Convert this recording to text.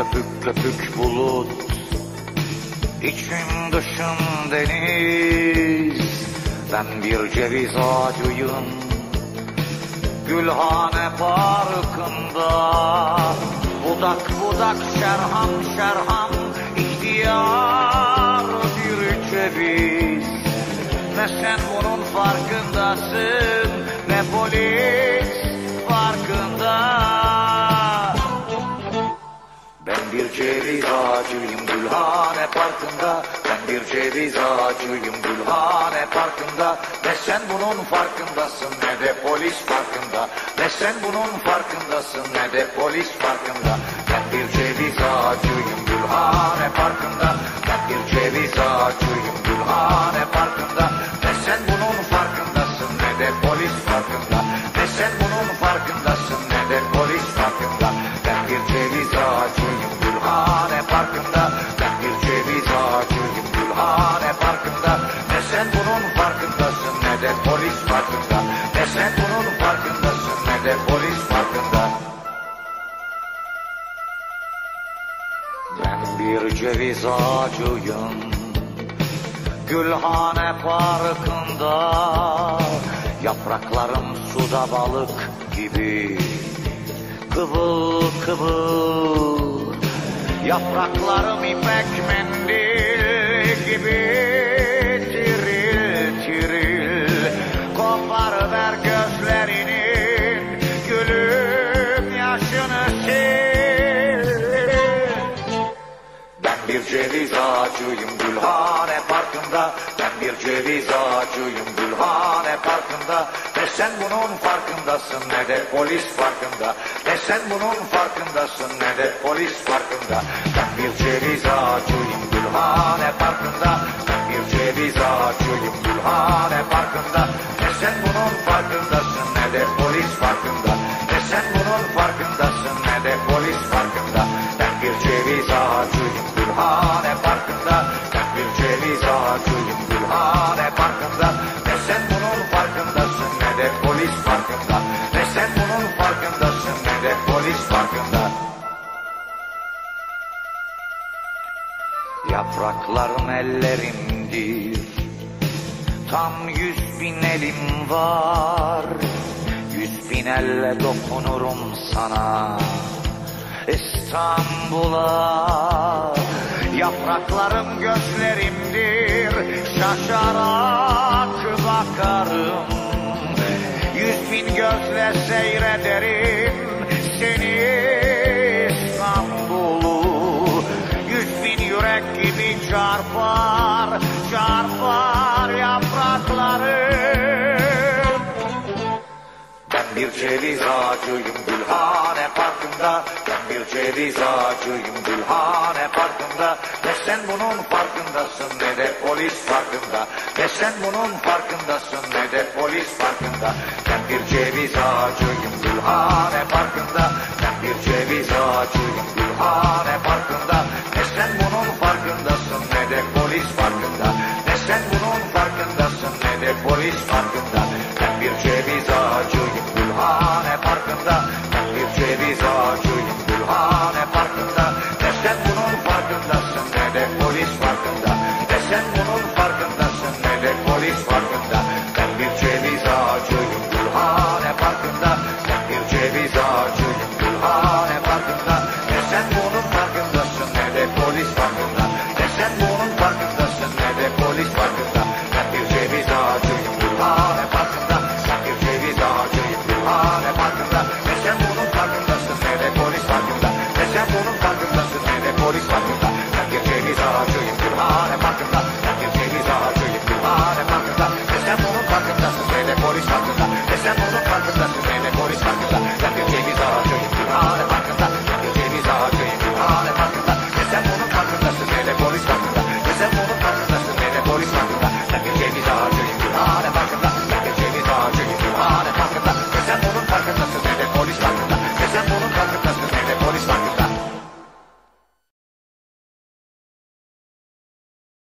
Köpük köpük bulut İçim dışım deniz. Ben bir ceviz ağacıyım Gülhane parkında. Budak budak şerham şerham ihtiyar bir ceviz. Ne sen bunun farkındasın Ne polis ceviz ağacıyım Gülhane Parkı'nda. Ben bir ceviz ağacıyım Gülhane Parkı'nda. Ne sen bunun farkındasın ne de polis farkında Ne sen bunun farkındasın ne de polis farkında Ben bir ceviz ağacıyım Gülhane Parkı'nda. Ben bir ceviz ağacıyım Gülhane Parkı'nda. Ne sen bunun farkındasın ne de polis farkında Ne sen bunun farkındasın ne de polis farkında ceviz ağacıyım Gülhane Parkı'nda Yapraklarım suda balık gibi. Kıvıl kıvıl Yapraklarım ipek mendil gibi ağacıyım Gülhane Parkı'nda. Ben bir ceviz ağacıyım Gülhane Parkı'nda. Ne sen bunun farkındasın ne de polis farkında Ne sen bunun farkındasın ne de polis farkında Ben bir ceviz ağacıyım Gülhane Parkı'nda Bunun farkındasın ne de polis farkında. Yapraklarım ellerimdir. Tam yüz bin elim var. Yüz bin elle dokunurum sana. İstanbul'a Yapraklarım gözlerimdir. Şaşarak bakarım Yüz bin gözle seyrederim Seni. İstanbul'u Yüz bin yürek gibi çarpar Çarpar bir ceviz ağacıyım Gülhane Parkı'nda. Ben bir ceviz ağacıyım Gülhane Parkı'nda. Ne sen bunun farkındasın ne de polis farkında Ne sen bunun farkındasın ne de polis farkında Ben bir ceviz ağacıyım Gülhane Parkı'nda. Ben bir ceviz ağacıyım Gülhane Parkı'nda. Ne sen bunun farkındasın ne de polis farkında Ne sen bunun farkındasın ne de polis farkında Ben bir ceviz ağacıyım ağacıyım